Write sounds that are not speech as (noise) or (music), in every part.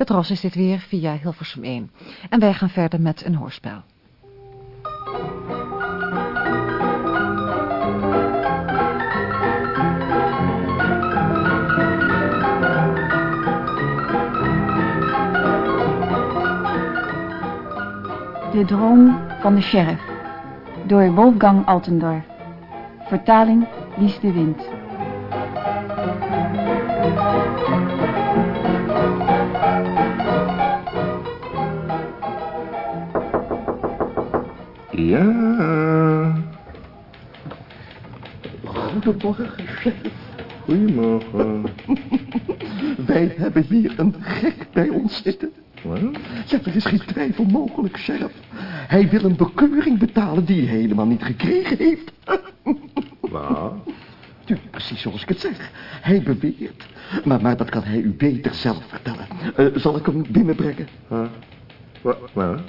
Het Ros is dit weer via Hilversum 1. En wij gaan verder met een hoorspel. De droom van de sheriff. Door Wolfgang Altendorf. Vertaling Lies de Wind. Ja. Goedemorgen, chef. Goedemorgen. (laughs) Wij hebben hier een gek bij ons zitten. Wat? Ja, er is geen twijfel mogelijk, sheriff. Hij wil een bekeuring betalen die hij helemaal niet gekregen heeft. (laughs) Wat? Precies zoals ik het zeg. Hij beweert. Maar, maar dat kan hij u beter zelf vertellen. Eh, zal ik hem binnenbrengen? Huh? Wat? Wat?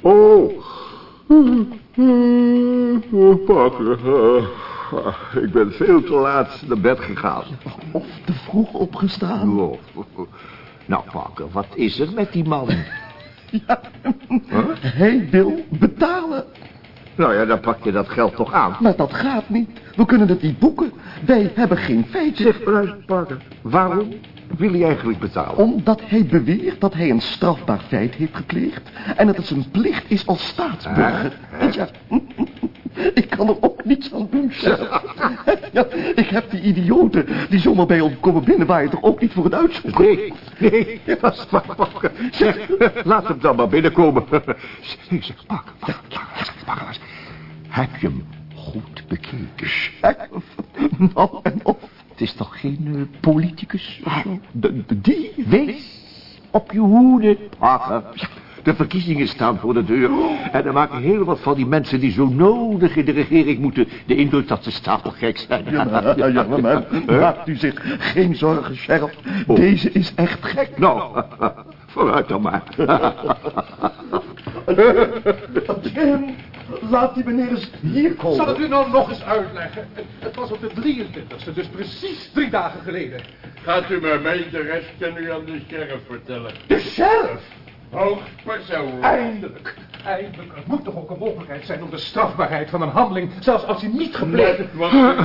Oh. Oh, Parker. eh, ik ben veel te laat naar bed gegaan. Of te vroeg opgestaan. Oh. Nou, Parker, wat is er met die man? Ja, hij wil betalen. Nou ja, dan pak je dat geld toch aan. Maar dat gaat niet. We kunnen het niet boeken. Wij hebben geen feiten. Zeg, luister, Parker, waarom wil hij eigenlijk betalen? Omdat hij beweert dat hij een strafbaar feit heeft gepleegd... en dat het zijn plicht is als staatsburger. Ja, (laughs) ik kan er ook niets aan doen. (laughs) Ja, ik heb die idioten die zomaar bij ons komen binnenwaaien... toch ook niet voor het uitzoeken? Nee, nee, (laughs) dat is waar. Zeg, laat hem dan maar binnenkomen. Zeg, zeg, Parker, Parker, Parker, heb je hem goed bekeken? Nou en of. Het is toch geen eh, politicus of zo? De, die? Wees op je hoede, Parker. Ja, De verkiezingen staan voor de deur. En er maken heel wat van die mensen die zo nodig in de regering moeten... de indruk dat ze stapelgek zijn. Ja, ja, ja, maar, maakt u zich geen zorgen, sheriff. Deze is echt gek. Nou, (laughs) vooruit dan maar. (laughs) Jim, laat die meneer eens hier komen. Zal het u nou nog eens uitleggen? Het, het was op de 23e, dus precies drie dagen geleden. Gaat u maar mee, de rest kan u aan de sheriff vertellen. De sheriff? Hoogpersoon. Eindelijk. Eindelijk. Er moet toch ook een mogelijkheid zijn om de strafbaarheid van een handeling, zelfs als die niet zegt.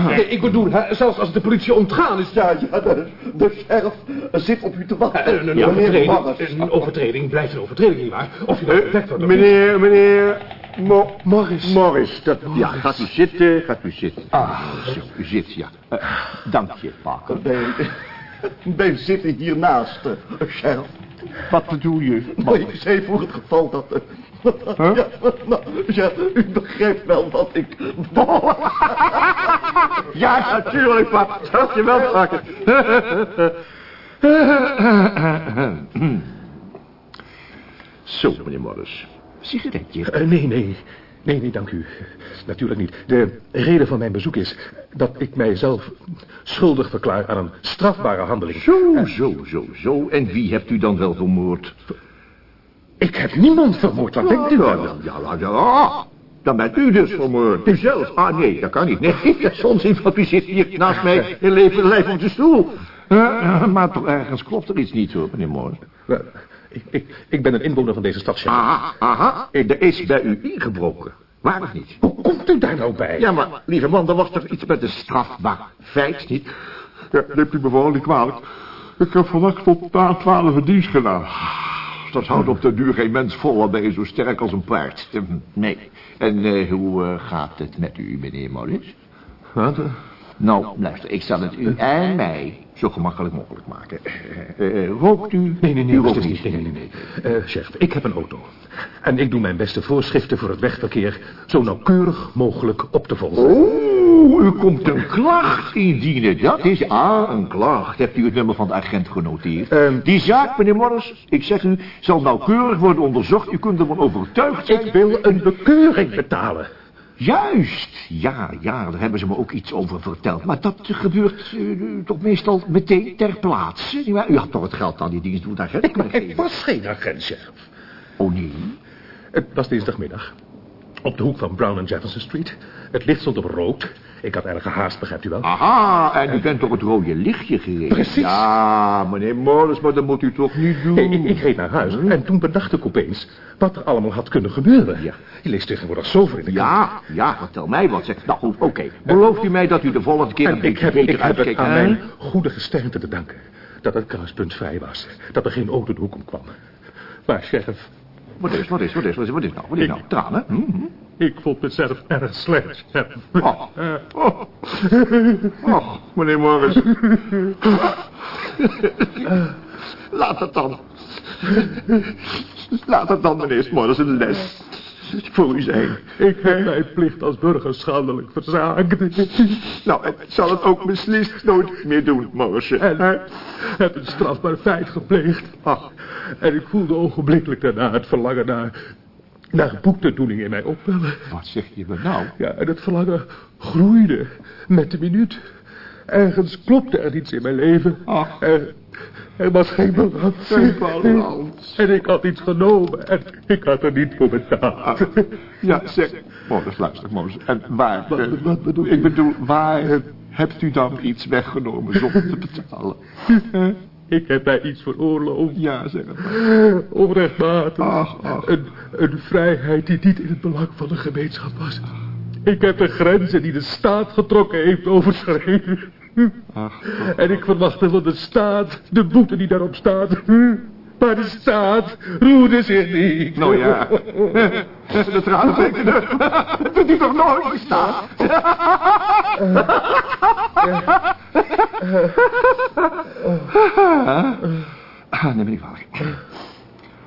Nee, ik bedoel, hè, zelfs als de politie ontgaan is. Ja, ja, de, de sheriff zit op u te wachten. Een, een, Meneer overtreding, een overtreding blijft een overtreding, nietwaar? Of je wordt of niet. meneer, meneer... Mo Morris. Morris, dat, ja, gaat u zitten, gaat u zitten. Ah, zo, u zit, ja. Eh, dank je, Parker. Wij, wij zitten hiernaast, uh, sheriff. Wat bedoel je? Maar ik zei voor het geval dat... eh, Huh? ja, nou, ja, u begrijpt wel wat ik... Ja, natuurlijk, pap. Dat je wel pakken. Zo, meneer Morris. Sigaretje. Eh, nee, nee. Nee, nee, dank u. Natuurlijk niet. De reden van mijn bezoek is dat ik mijzelf schuldig verklaar aan een strafbare handeling. Zo, zo, zo, zo. En wie hebt u dan wel vermoord? Ik heb niemand vermoord, wat denkt u wel? ja, ja, ja, ja. Ah, Dan bent u dus vermoord. U zelf. Ah, nee, dat kan niet. Nee, dat is onzin, want u zit hier naast mij in leven en lijf op de stoel. Eh, maar toch ergens klopt er iets niet, hoor, meneer Morris. Ik, ik, ik ben een inwoner van deze stad, sheriff. Aha, aha. Er is bij u ingebroken. Waar of niet? Hoe komt u daar nou bij? Ja, maar, lieve man, er was toch iets met een strafbaar feit, niet? Ja, neemt u me vooral niet kwalijk. Ik heb vannacht tot na twaalf dienst gedaan. Dat houdt op de duur geen mens vol, dan ben je zo sterk als een paard. Hm, Nee. En eh, hoe eh, gaat het met u, meneer Morris? Wat? Nou, luister, ik zal het u en mij zo gemakkelijk mogelijk maken. Eh, eh, rookt u? Nee, nee, nee, U rookt rookt niet. Nee, nee, nee. nee. Eh, chef, ik heb een auto. En ik doe mijn beste voorschriften voor het wegverkeer zo nauwkeurig mogelijk op te volgen. Oeh, u komt een klacht indienen. Dat is... Ah, een klacht. Hebt u het nummer van de agent genoteerd? Ehm. Die zaak, meneer Morris, ik zeg u, zal nauwkeurig worden onderzocht. U kunt ervan overtuigd zijn. Ik wil een bekeuring betalen. Juist. Ja, ja, daar hebben ze me ook iets over verteld. Maar dat gebeurt eh, toch meestal meteen ter plaatse. U had toch het geld aan die dienst doen agent kunnen Ik was geen agent, chef. Oh, nee. Het was dinsdagmiddag. Op de hoek van Brown en Jefferson Street. Het licht stond op rood. Ik had erg gehaast, begrijpt u wel? Aha, en u bent door het rode lichtje gereden. Precies. Ja, meneer Morris, maar dat moet u toch niet doen. Ik, ik reed naar huis en toen bedacht ik opeens wat er allemaal had kunnen gebeuren. Ja. Je leest tegenwoordig zoveel in de. Ja, ja, vertel mij wat. Zeg. Nou goed, oké. Belooft u mij dat u de volgende keer een En ik heb, ik heb het aan mijn goede gesternte te danken. Dat het kruispunt vrij was. Dat er geen auto de hoek om kwam. Maar sheriff, Wat is, wat is, wat is, wat is, wat is nou? Wat is Ik- nou? Tranen? Hm? hm? ik vond mezelf erg slecht. Oh. Oh. oh, meneer Morris. Laat het dan. Laat het dan, meneer Morris, een les voor u zijn. Ik heb mijn plicht als burger schandelijk verzaakt. Nou, en zal het ook beslist nooit meer doen, Morrisje. En heb een strafbaar feit gepleegd. Ach, En ik voelde ogenblikkelijk daarna het verlangen naar, naar boektedoening in mij opwellen. wat zeg je me nou? Ja, en het verlangen groeide met de minuut. Ergens klopte er iets in mijn leven. Ach. Er, er was geen balans. Geen balans. En ik had iets genomen en ik had er niet voor betaald. Ah, Ja, zeg, Morris, luister, Morris. En waar, Wat- eh, wat bedoel ik bedoel, waar hebt u dan iets weggenomen zonder te betalen? (laughs) Ik heb mij iets veroorloofd. Ja, zeg het maar. Onrechtmatig. Ach, ach. Een, een vrijheid die niet in het belang van de gemeenschap was. Ik heb de grenzen die de staat getrokken heeft overschreden. Ach, En ik verwachtte van de staat de boete die daarop staat. Maar de staat roerde zich niet. nou ja. (laughs) De tranen tekenen. Dat doet u toch nooit, die staat? Ah, neem me niet kwalijk.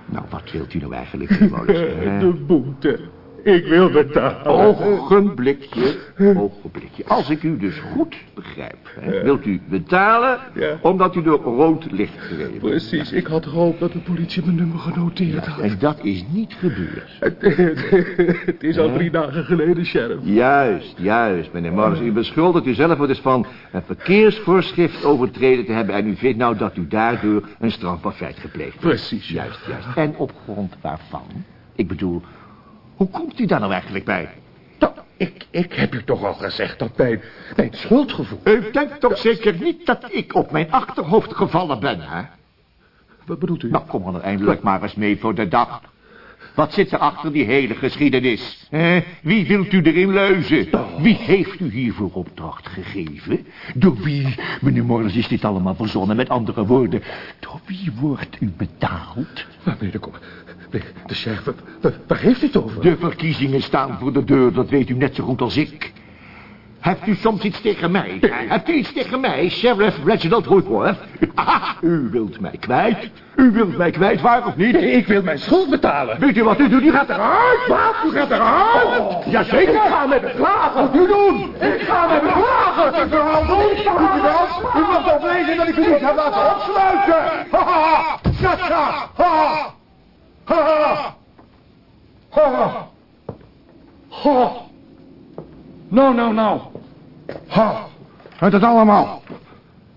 Nou, wat wilt u nou eigenlijk? (laughs) De boete. Ik wil betalen. Ogenblikje, ogenblikje. Als ik u dus goed begrijp, hè, wilt u betalen Ja. omdat u door rood licht gereden. Precies, ik had gehoopt dat de politie mijn nummer genoteerd had. En dat is niet gebeurd. Het is al drie dagen geleden, sheriff. Juist, juist, meneer Morris. U beschuldigt u zelf dus van een verkeersvoorschrift overtreden te hebben... en u vindt nou dat u daardoor een strafbaar feit gepleegd heeft. Precies. Juist, juist. En op grond waarvan? Ik bedoel, hoe komt u daar nou eigenlijk bij? Nou, ik, ik heb u toch al gezegd dat mijn, mijn schuldgevoel... U denkt toch zeker niet dat ik op mijn achterhoofd gevallen ben, hè? Wat bedoelt u? Nou, kom er eindelijk maar eens mee voor de dag. Wat zit er achter die hele geschiedenis? hè? Wie wilt u erin leuzen? Wie heeft u hiervoor opdracht gegeven? Door wie, meneer Morris, is dit allemaal verzonnen? Met andere woorden, door wie wordt u betaald? Maar meneer, kom. Nee, de sheriff, waar, heeft u het over? De verkiezingen staan voor de deur, dat weet u net zo goed als ik. Hebt u soms iets tegen mij? Hebt u iets tegen mij, Sheriff Reginald Woodworth? U wilt mij kwijt. U wilt mij kwijt, waar of niet? Nee, ik wil mijn schuld betalen. Weet u wat u doet? U gaat eruit! U gaat eruit! Jazeker! Ik ga met beklagen! Wat u doen? Ik ga met beklagen! Ik verhaal doen! Doet u dat? U mag toch lezen dat ik u niet heb laten opsluiten! Haha! Tja, Haha! Haha! Haha! Ha! Nou, nou, nou! Ha! Het is allemaal.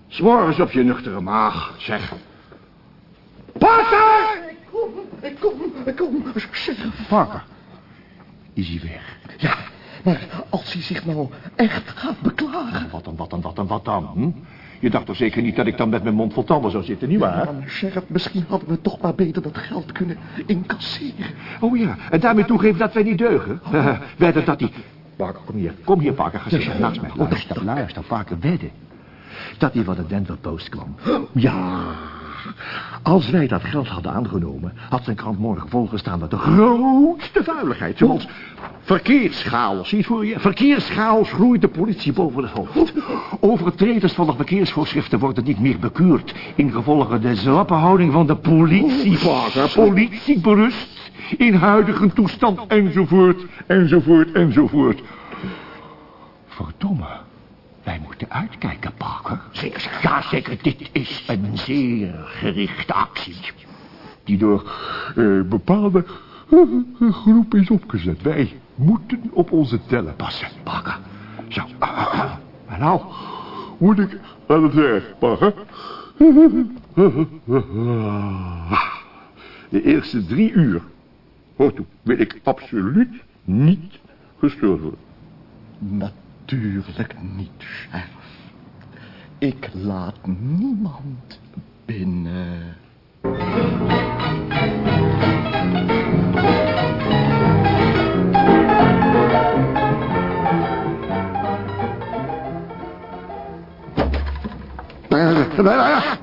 S'morgens op je nuchtere maag, zeg. Parker! Ik kom, ik kom, sheriff. Parker. Is hij weg? Ja, maar als hij zich nou echt gaat beklagen... Wat dan, wat dan, wat dan, wat dan? Hm? Je dacht toch zeker niet dat ik dan met mijn mond vol tanden zou zitten, nietwaar? Maar sheriff, misschien hadden we toch maar beter dat geld kunnen incasseren. Oh ja, en daarmee toegeven dat wij niet deugen. (laughs) wedden dat die... Parker, kom hier. Kom hier, Parker. Ga zitten naast mij. Luister, luister, Parker, wedden. Dat hij van de Denver Post kwam. Ja. Als wij dat geld hadden aangenomen, had zijn krant morgen volgestaan met de grootste vuiligheid. Zoals verkeerschaos. Zie voor je? Verkeerschaos groeit de politie boven het hoofd. Overtreders van de verkeersvoorschriften worden niet meer bekeurd. In gevolge de slappe houding van de politie. Politie berust in huidige toestand enzovoort, enzovoort, enzovoort. Verdomme. Wij moeten uitkijken, Parker. Zeker, ja, zeker. Dit is een zeer gerichte actie. Die door eh, bepaalde (laughs) groep is opgezet. Wij moeten op onze tellen passen, Parker. Zo. (laughs) En nou moet ik aan het werk, Parker. (laughs) De eerste drie uur, hoor toe, wil ik absoluut niet gestuurd worden. Natuurlijk niet, chef. Ik laat niemand binnen.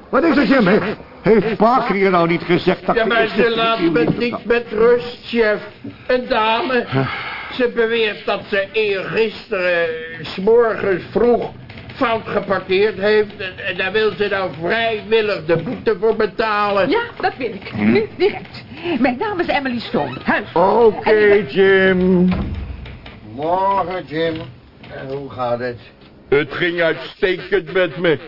Wat is er, Jim? Heeft Parker je nou niet gezegd dat... Ja, maar ze laat me niet met rust, chef. Een dame. Ze beweert dat ze eergisteren, s'morgens vroeg, fout geparkeerd heeft. En, daar wil ze nou vrijwillig de boete voor betalen. Ja, dat wil ik. Nu, direct. Mijn naam is Emily Stone, huis. Oké, Jim. Morgen, Jim. En hoe gaat het? Het ging uitstekend met me.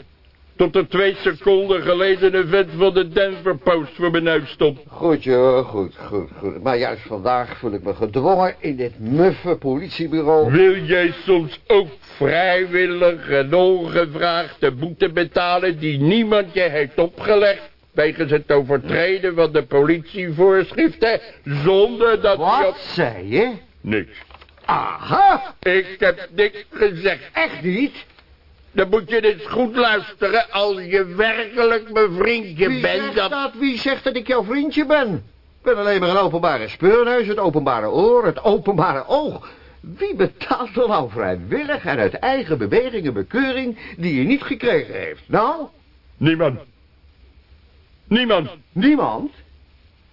Tot er twee seconden geleden een vent van de Denver Post voor mijn neus stond. Goed, joh, goed, goed, goed. Maar juist vandaag voel ik me gedwongen in dit muffe politiebureau. Wil jij soms ook vrijwillig en ongevraagd de boete betalen die niemand je heeft opgelegd? Wegens het overtreden van de politievoorschriften, zonder dat je... Wat op- zei je? Niks. Aha! Ik heb niks gezegd. Echt niet? Dan moet je eens goed luisteren als je werkelijk mijn vriendje Wie bent. zegt Dat... dat? Wie zegt dat ik jouw vriendje ben? Ik ben alleen maar een openbare speurneus, het openbare oor, het openbare oog. Wie betaalt er nou vrijwillig en uit eigen beweging een bekeuring die je niet gekregen heeft? Nou, Niemand. Niemand. niemand?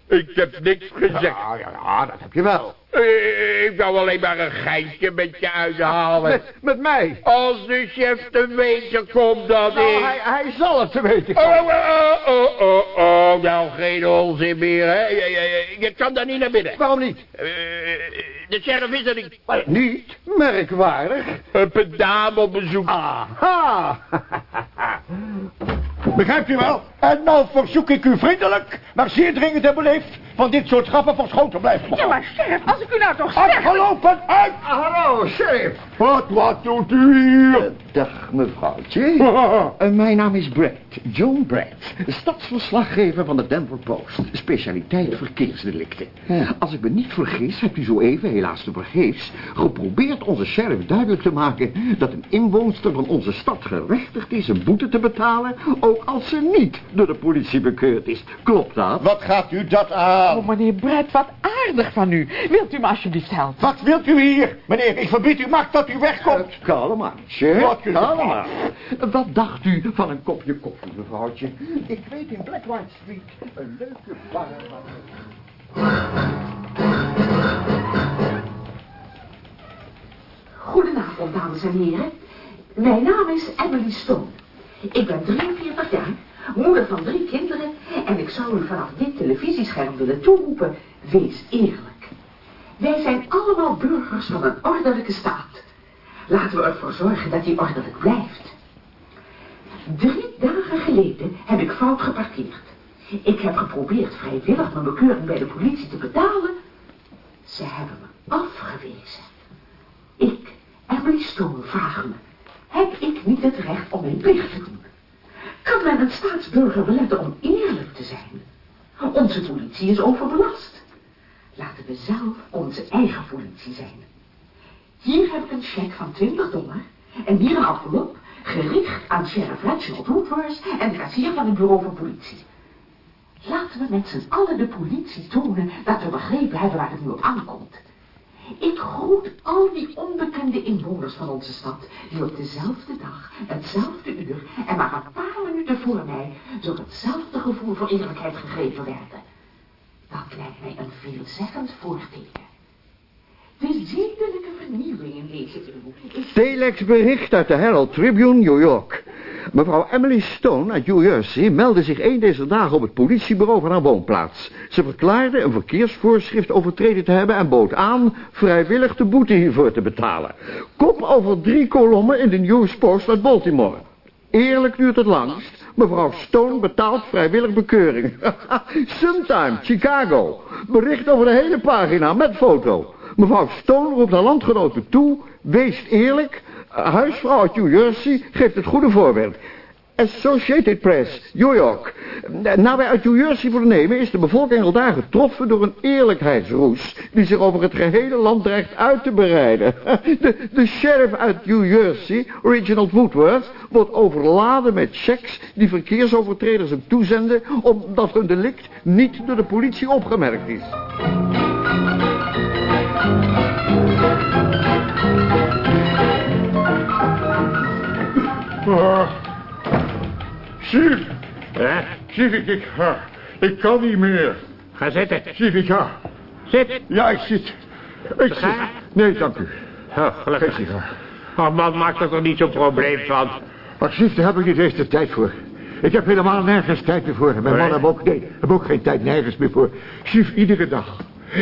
Ik heb niks gezegd. Ja, ja, ja, dat heb je wel. Eh, Ik wou alleen maar een geintje met je uithalen. Met, met mij. Als de chef te weten komt dat Nou, ik... hij, hij zal het te weten Oh, komen. oh, oh, oh, oh, oh, nou geen onzin meer, hè. Je, je, je kan daar niet naar binnen. Waarom niet? Eh, de sheriff is er niet. Maar niet merkwaardig. Een dame op bezoek. Aha! (laughs) Begrijpt u wel? En nou verzoek ik u vriendelijk, maar zeer dringend en beleefd... van dit soort grappen verschoond te blijven. Ja, maar chef, als ik u nou toch zeg... Afgelopen uit! Hallo, sheriff. Wat, wat doet u hier? Dag, mevrouwtje. (laughs) Eh, mijn naam is Brad, John Brad, stadsverslaggever van de Denver Post, specialiteit verkeersdelicten. Als ik me niet vergis, hebt u zo even, helaas te vergeefs, geprobeerd onze sheriff duidelijk te maken dat een inwoonster van onze stad gerechtigd is een boete te betalen, ook als ze niet door de politie bekeurd is. Klopt dat? Wat gaat u dat aan? Oh, meneer Brett, wat aardig van u. Wilt u me alsjeblieft helpen? Wat wilt u hier? Meneer, ik verbied u macht dat u wegkomt. Kalm aan. Wat Kalm aan. Wat dacht u van een kopje koffie, mevrouwtje? Ik weet in Black White Street een leuke bar. Goedenavond, dames en heren. Mijn naam is Emily Stone. Ik ben 43 jaar, moeder van drie kinderen... en ik zou u vanaf dit televisiescherm willen toeroepen... wees eerlijk. Wij zijn allemaal burgers van een ordelijke staat. Laten we ervoor zorgen dat die ordelijk blijft. Drie dagen geleden heb ik fout geparkeerd. Ik heb geprobeerd vrijwillig mijn bekeuring bij de politie te betalen. Ze hebben me afgewezen. Ik, Emily Stone, vraag me, heb ik niet het recht om mijn plicht te doen? Kan men een staatsburger beletten om eerlijk te zijn? Onze politie is overbelast. Laten we zelf onze eigen politie zijn. Hier heb ik een cheque van 20 dollar en hier een envelop gericht aan sheriff Reginald Woodworth en de kassier van het bureau van politie. Laten we met z'n allen de politie tonen dat we begrepen hebben waar het nu op aankomt. Ik groet al die onbekende inwoners van onze stad, die op dezelfde dag, hetzelfde uur en maar een paar minuten voor mij door hetzelfde gevoel voor eerlijkheid gegrepen werden. Dat lijkt mij een veelzeggend voorteken. De zedelijke vernieuwing in deze eeuw is... Telex bericht uit de Herald Tribune, New York. Mevrouw Emily Stone uit New Jersey meldde zich een deze dagen op het politiebureau van haar woonplaats. Ze verklaarde een verkeersvoorschrift overtreden te hebben en bood aan vrijwillig de boete hiervoor te betalen. Kop over drie kolommen in de News Post uit Baltimore. Eerlijk duurt het langst. Mevrouw Stone betaalt vrijwillig bekeuring. (laughs) Sometime, Chicago. Bericht over de hele pagina met foto. Mevrouw Stone roept haar landgenoten toe. Wees eerlijk. Huisvrouw uit New Jersey geeft het goede voorbeeld. Associated Press, New York. Naar wij uit New Jersey vernemen is de bevolking al daar getroffen door een eerlijkheidsroes... die zich over het gehele land dreigt uit te bereiden. (laughs) De, de sheriff uit New Jersey, Reginald Woodworth... wordt overladen met checks die verkeersovertreders hem toezenden... omdat hun delict niet door de politie opgemerkt is. Chief, Hè? chief, ik, ik, ah, ik kan niet meer. Ga zitten. Chief, ik ga. Zit. Ja, ik zit. Ik zit. Nee, dank u. Oh, gelukkig. Geen sigaar. Oh man, maak er toch niet zo'n probleem van. Maar chief, daar heb ik niet eens de tijd voor. Ik heb helemaal nergens tijd meer voor. Mijn Nee? man heeft ook, nee, ook geen tijd nergens meer voor. Chief, iedere dag.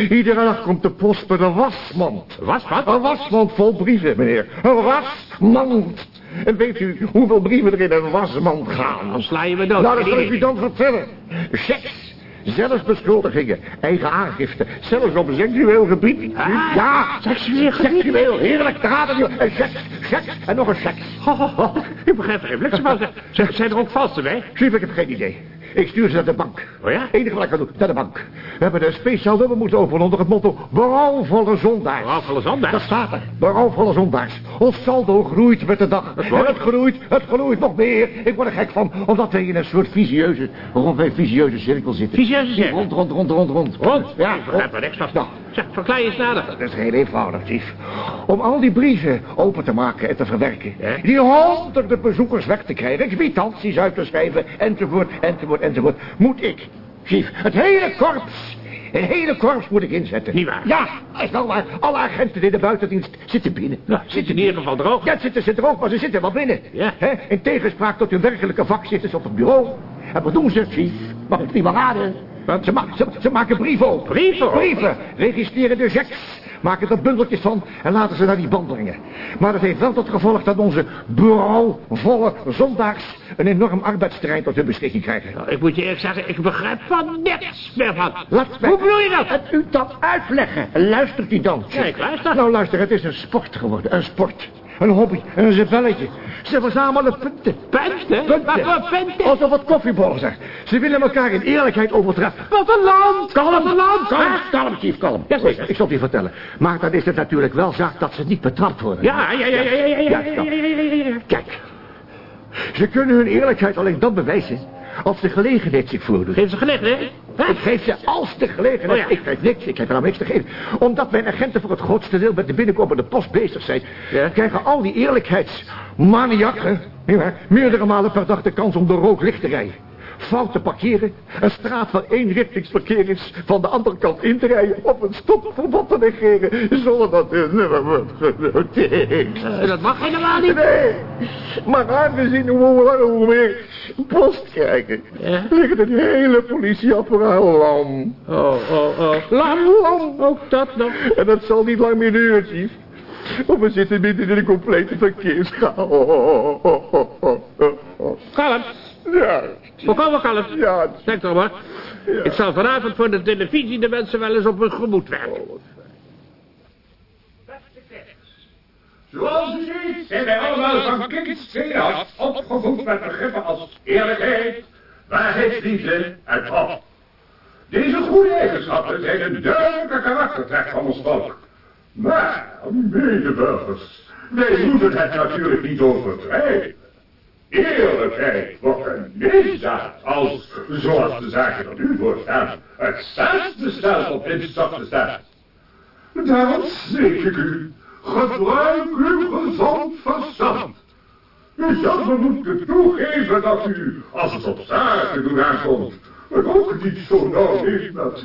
Iedere dag komt de post met een wasmand. Wasmand? Een wasmand vol brieven, meneer. Een wasmand. En weet u hoeveel brieven er in een wasmand gaan? Dan sla je me dood. Nou, dat zal ik u dan vertellen. Checks. Zelfs beschuldigingen, eigen aangifte, zelfs op seksueel gebied. Ah, ja, seksueel gebied? Seksueel, heerlijk, daar gaat het niet om. Een seks, seks en nog een seks. Ho, ho, ho. Ik begrijp er bliksem van. Zeg, zijn er ook valse bij? Chief, ik heb geen idee. Ik stuur ze naar de bank. Oh ja? Enige wat ik kan doen, naar de bank. We hebben een speciaal nummer moeten openen onder het motto... Berouwvolle zondaars. Berouwvolle zondaars? Dat staat er. Berouwvolle zondaars. Ons saldo groeit met de dag. En het groeit, het groeit nog meer. Ik word er gek van, omdat wij in een soort visieuze... rond een visieuze cirkel zitten. Visieuze cirkel? Rond, rond, rond, rond, rond. Rond? Ja, Ik begrijp er niks van. Nou, Zeg, verklaar je eens nader. dat is heel eenvoudig, chief. Om al die brieven open te maken en te verwerken. Ja? Die honderden bezoekers weg te krijgen. Kwitanties uit te schrijven. Enzovoort, enzovoort, enzovoort. Moet ik, chief, het hele korps... Het hele korps moet ik inzetten. Niet waar? Ja, dat is wel waar. Alle agenten in de buitendienst zitten binnen. Nou, zit in ieder geval droog. Ja, zitten, zitten ook, maar ze zitten wel binnen. Ja. Hè? In tegenspraak tot hun werkelijke vak zitten ze op het bureau. En wat doen ze, chief? Mag ik niet meer raden? Ze, ma ze, ze maken brieven op. Brieven? Brieven. Registreren de checks. Maken er bundeltjes van en laten ze naar die band brengen. Maar dat heeft wel tot gevolg dat onze bureauvolle zondags een enorm arbeidsterrein tot hun beschikking krijgen. Nou, ik moet je eerlijk zeggen, ik begrijp van niks meer van. Laat mij Hoe bedoel je dat? het u dat uitleggen. Luistert u dan. Ik luister. Nou luister, het is een sport geworden. Een sport. Een hobby. Een spelletje. Ze verzamelen punten. Punten? Punten. Wat voor punten? Alsof het koffiebollen zijn. Ze willen elkaar in eerlijkheid overtreffen. Wat een land! Kalm, Wat een land! kalm, kalm, chief, kalm. Jazeker. Ik zal het u vertellen. Maar dan is het natuurlijk wel zaak dat ze niet betrapt worden. Ja, ja, ja, ja, ja, ja, ja, ja, ja, ja, ja, ja, ja. Kijk. Ze kunnen hun eerlijkheid alleen dan bewijzen... als de gelegenheid zich voordoet. Geef ze gelegenheid. hè? Ik geef ze als de gelegenheid. Oh ja. Ik geef niks, ik heb er nou niks te geven. Omdat mijn agenten voor het grootste deel met de binnenkomende post bezig zijn... Ja. krijgen al die eerlijkheidsmaniakken... meerdere malen per dag de kans om door rood licht te rijden. Fout te parkeren, een straat waar eenrichtingsverkeer is... van de andere kant in te rijden... of een stopverbod te negeren... zonder dat hun nummer wordt genoteerd. Eh, Dat mag helemaal niet. Nee, maar aangezien hoe langer hoe meer post krijgen... Ja? ligt het hele politieapparaat lam. Oh, oh, oh. Lam, lam. Ook dat nog. En dat zal niet lang meer duren, chief. Want we zitten midden in een complete verkeerschaos. Kalm. Ja, Volkomen kalm. ja. Denk toch maar. Ik zal vanavond voor de televisie de mensen wel eens op hun gemoed werken. Zoals u ziet zijn wij allemaal van kinds af opgevoed met begrippen als eerlijkheid, waarheidsliefde en trouw. Deze goede eigenschappen zijn een duidelijke karaktertrek van ons volk. Maar, medeburgers, wij moeten het natuurlijk niet overdrijven. Eerlijkheid wordt een misdaad als, zoals de zaken er nu voor staan, het staatsbestel op dinsdag te staan. Daarom smeek ik u, gebruik uw gezond verstand. U zult me moeten toegeven dat u, als het op zaken doen aankomt, het ook niet zo nauw heeft met,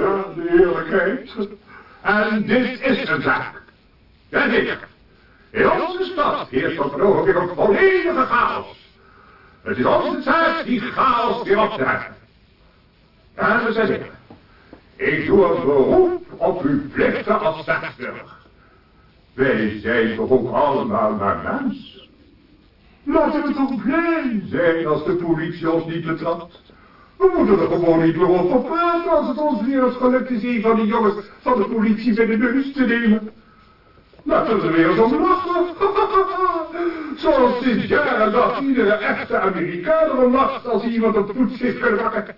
ja, de eerlijkheid. En dit is een zaak. Jazeker. In onze stad heerst op het ogenblik een volledige chaos. Het is onze zaak die chaos weer op te heffen. Dames en heren, ik doe een beroep op uw plichten als staatsburger. Wij zijn toch ook allemaal maar mensen. Laten we toch blij zijn als de politie ons niet betrapt. We moeten er gewoon niet meer over praten als het ons weer eens gelukt is een van die jongens van de politie bij de neus te nemen. Laten we er weer eens om lachen. (laughs) Zoals sinds jaren dag iedere echte Amerikaan erom lacht als iemand op de voet kunnen wakken.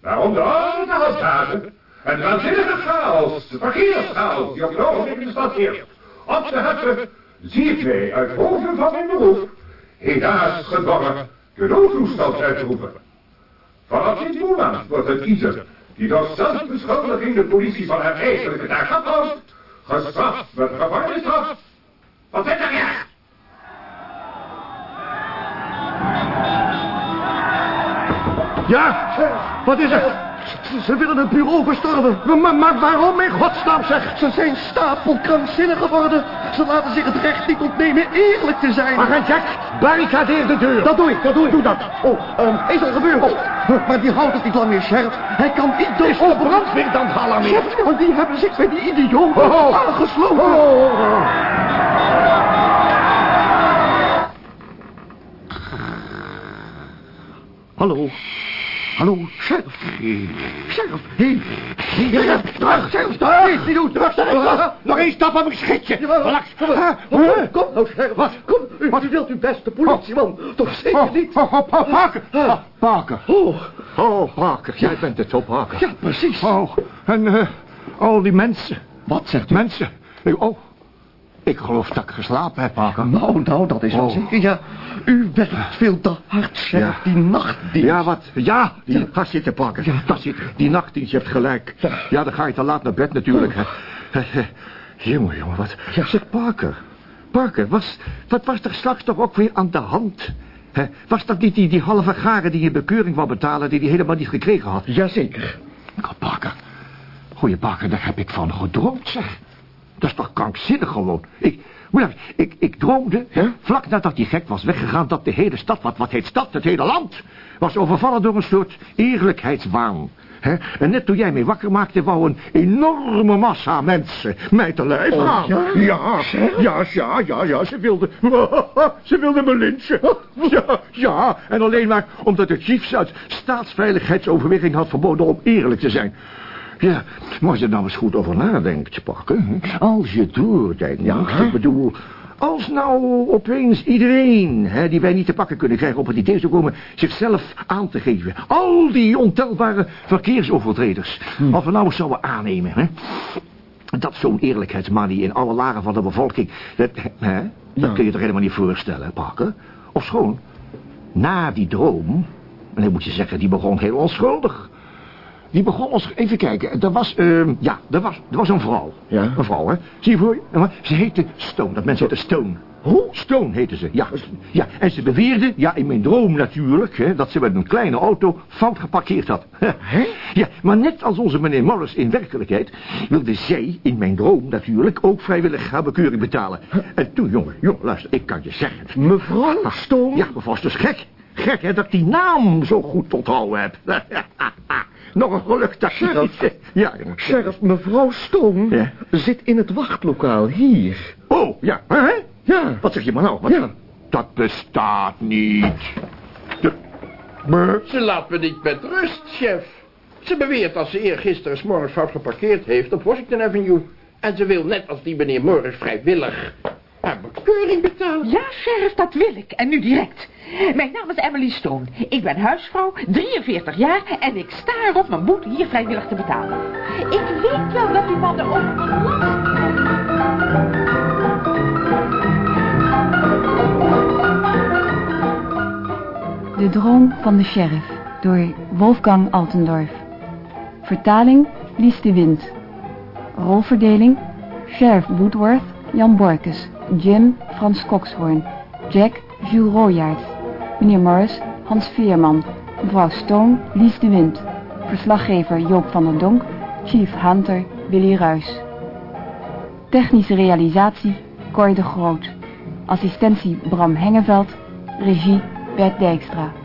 Waarom de oude handhaven en de waanzinnige chaos, de verkeerschaos die op het ogenblik in de stad heerst, op te heffen, zie ik mij uit hoofden van mijn beroep, helaas gedwongen de noodtoestand roepen. Vanaf dit moment wordt het ieder die door zelfbeschuldiging de politie van haar eigenlijke taak afhoudt, gestraft gevangenisstraf. Wat zit er? Ja, wat is er? Ze, willen het bureau bestormen. Maar, maar waarom in godsnaam zeg? Ze zijn stapelkrankzinnig geworden. Ze laten zich het recht niet ontnemen eerlijk te zijn. Agent Jack, barricadeer de deur. Dat doe ik, dat doe ik. Doe dat. Oh, um, is al gebeurd. Oh, maar die houdt het niet lang meer, sheriff. Hij kan niet. Is de brandweer dan gealarmeerd? Sheriff, want die hebben zich bij die idioot oh, aangesloten. Oh, oh, oh. Hallo. Hallo, sheriff. Sheriff, hé. Hier, terug, sheriff, terug. Niet doen, terug, sheriff. Nog één stap op mijn schitje. Relax. Kom, nou, sheriff. Wat? Kom, wat wilt u beste politieman? Toch zeker niet? Parker. Parker. Oh, oh, Parker. Jij bent het zo, Parker. Ja, precies. Oh, en uh, al die mensen. Wat zegt u? Mensen. Oh, ik geloof dat ik geslapen heb, Parker. Nou, nou, dat is wel Oh. zeker, ja. U werkt veel te hard, sheriff, die nachtdienst. Ja, wat? Ja, die, Ja. ga zitten, Parker. Ja. Ga zitten. Die nachtdienst, je hebt gelijk. Ja. Ja, dan ga je te laat naar bed natuurlijk. hè. Jongen, jongen, wat? Ja. Zeg, Parker. Parker, was, wat was er straks toch ook weer aan de hand? Was dat niet die, die halve garen die je bekeuring wou betalen... die hij helemaal niet gekregen had? Jazeker. God, Parker. Goeie Parker, daar heb ik van gedroomd, zeg. Dat is toch krankzinnig gewoon. Ik, ik, ik droomde, vlak nadat die gek was weggegaan... dat de hele stad, wat, wat heet stad, het hele land... was overvallen door een soort eerlijkheidswaan. En net toen jij mij wakker maakte... wou een enorme massa mensen mij te lijf gaan. ja? Ja, ja, ja, ja, ja, ze wilden... (laughs) ze wilden me lynchen. (laughs) Ja, ja, en alleen maar omdat de chiefs uit staatsveiligheidsoverweging had verboden om eerlijk te zijn. Ja, maar als je er nou eens goed over nadenkt, pakken. Als je doordenkt, ja. ik bedoel... Als nou opeens iedereen, hè, die wij niet te pakken kunnen krijgen... op het idee zou komen zichzelf aan te geven. Al die ontelbare verkeersovertreders. Als we nou eens zouden aannemen, hè. Dat zo'n eerlijkheidsmanie in alle lagen van de bevolking... Dat, hè, dat kun je toch helemaal niet voorstellen, Parker? Of schoon, na die droom... En dan moet je zeggen, die begon heel onschuldig. Die begon ons... Even kijken, er was... ehm, ja, er was, er was een vrouw. Ja. Een vrouw, hè. Zie je voor je? Ze heette Stone. Dat mensen heette Stone. Hoe? Stone heette ze, ja. Ja, en ze beweerde, ja, in mijn droom natuurlijk... Hè, dat ze met een kleine auto fout geparkeerd had. (laughs) Hè? Ja, maar net als onze meneer Morris in werkelijkheid... wilde zij, in mijn droom natuurlijk... ook vrijwillig haar bekeuring betalen. En toen, jongen, jongen, luister, ik kan je zeggen... Mevrouw Stone? Ja, mevrouw is dus gek. Gek, hè, dat ik die naam zo goed onthouden heb. (laughs) (laughs) Nog een geluk dat je dat... Ja. Sheriff, mevrouw Stone Ja. zit in het wachtlokaal hier. Oh, ja. Hè? Ja. Wat zeg je maar nou? Wat? Ja. Dat bestaat niet. De... Maar... Ze laat me niet met rust, chef. Ze beweert dat ze eergisteren 's morgens fout geparkeerd heeft op Washington Avenue. En ze wil net als die meneer Morris vrijwillig haar bekeuring betalen. Ja, sheriff, dat wil ik. En nu direct. Mijn naam is Emily Stone. Ik ben huisvrouw, 43 jaar... en ik sta erop mijn boete hier vrijwillig te betalen. Ik weet wel dat die mannen overbelast De droom van de sheriff door Wolfgang Altendorf. Vertaling Lies de Wind. Rolverdeling Sheriff Woodworth Jan Borkes. Jim Frans Kokshoorn. Jack Jules Royaert. Meneer Morris Hans Veerman. Mevrouw Stone Lies de Wind. Verslaggever Joop van der Donk. Chief Hunter Willy Ruys. Technische realisatie Cor de Groot. Assistentie Bram Hengeveld. Regie Bert Dijkstra.